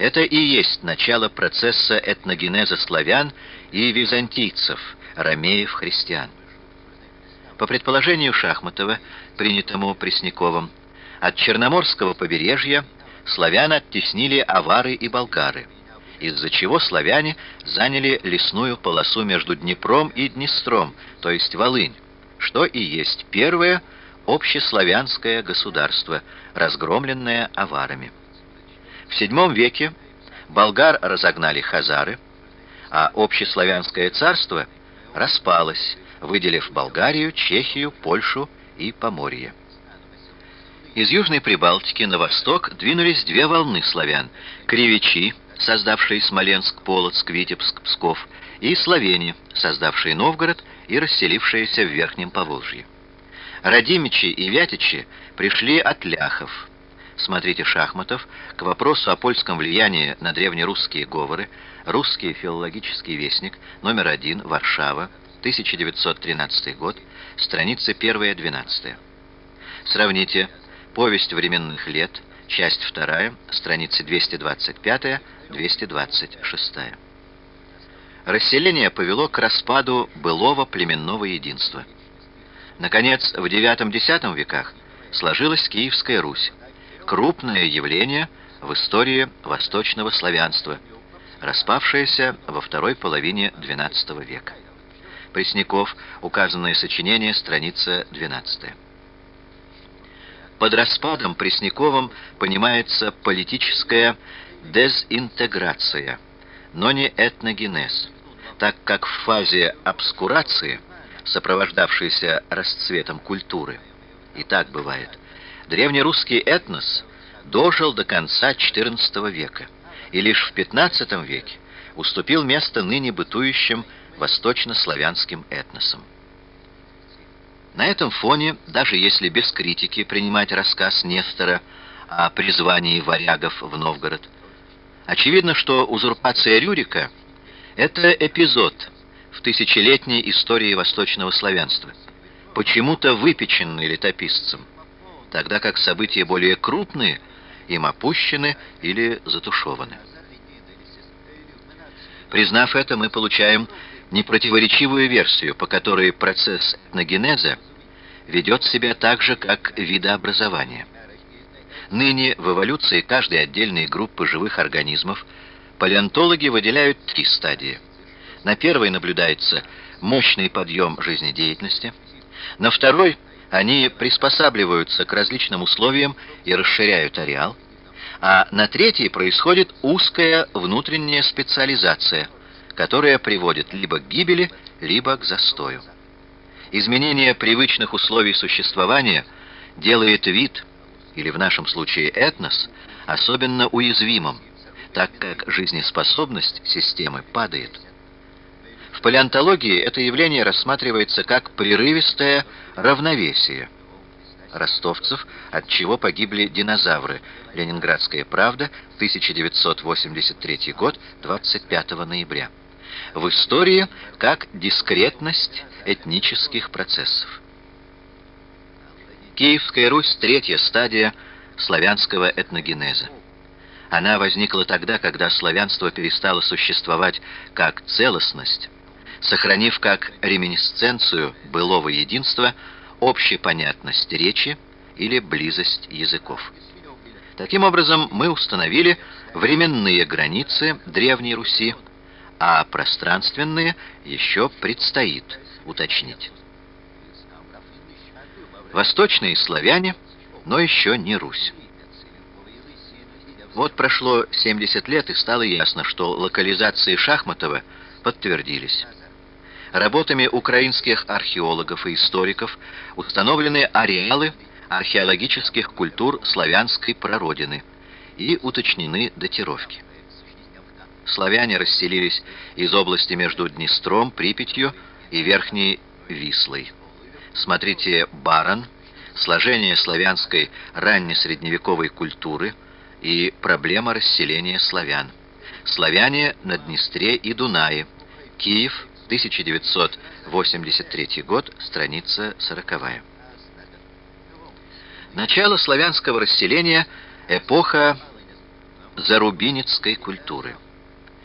Это и есть начало процесса этногенеза славян и византийцев, ромеев, христиан. По предположению Шахматова, принятому Пресняковым, от Черноморского побережья славян оттеснили авары и болгары, из-за чего славяне заняли лесную полосу между Днепром и Днестром, то есть Волынь, что и есть первое общеславянское государство, разгромленное аварами. В VII веке болгар разогнали хазары, а общеславянское царство распалось, выделив Болгарию, Чехию, Польшу и Поморье. Из Южной Прибалтики на восток двинулись две волны славян – кривичи, создавшие Смоленск, Полоцк, Витебск, Псков, и словени, создавшие Новгород и расселившиеся в Верхнем Поволжье. Радимичи и Вятичи пришли от ляхов. Смотрите Шахматов к вопросу о польском влиянии на древнерусские говоры, русский филологический вестник, номер один, Варшава, 1913 год, страницы 1-12. Сравните «Повесть временных лет», часть 2, страницы 225-226. Расселение повело к распаду былого племенного единства. Наконец, в IX-X веках сложилась Киевская Русь, крупное явление в истории восточного славянства, распавшееся во второй половине XII века. Пресняков, указанное сочинение, страница 12. Под распадом Пресняковым понимается политическая дезинтеграция, но не этногенез, так как в фазе обскурации, сопровождавшейся расцветом культуры, и так бывает, древнерусский этнос дожил до конца XIV века, и лишь в XV веке уступил место ныне бытующим восточнославянским этносом. На этом фоне, даже если без критики принимать рассказ Нестора о призвании варягов в Новгород, очевидно, что узурпация Рюрика — это эпизод в тысячелетней истории восточного славянства, почему-то выпеченный летописцем, тогда как события более крупные им опущены или затушеваны. Признав это, мы получаем непротиворечивую версию, по которой процесс этногенеза ведет себя так же, как видообразование. Ныне в эволюции каждой отдельной группы живых организмов палеонтологи выделяют три стадии. На первой наблюдается мощный подъем жизнедеятельности, на второй они приспосабливаются к различным условиям и расширяют ареал, а на третьей происходит узкая внутренняя специализация – которая приводит либо к гибели, либо к застою. Изменение привычных условий существования делает вид, или в нашем случае этнос, особенно уязвимым, так как жизнеспособность системы падает. В палеонтологии это явление рассматривается как прерывистое равновесие ростовцев, от чего погибли динозавры. Ленинградская правда, 1983 год, 25 ноября в истории как дискретность этнических процессов. Киевская Русь – третья стадия славянского этногенеза. Она возникла тогда, когда славянство перестало существовать как целостность, сохранив как реминисценцию былого единства общепонятность речи или близость языков. Таким образом, мы установили временные границы Древней Руси а пространственные еще предстоит уточнить. Восточные славяне, но еще не Русь. Вот прошло 70 лет, и стало ясно, что локализации Шахматова подтвердились. Работами украинских археологов и историков установлены ареалы археологических культур славянской прародины и уточнены датировки славяне расселились из области между Днестром, Припятью и Верхней Вислой. Смотрите «Барон», «Сложение славянской раннесредневековой культуры» и «Проблема расселения славян». «Славяне на Днестре и Дунае», Киев, 1983 год, страница 40. Начало славянского расселения – эпоха зарубинецкой культуры.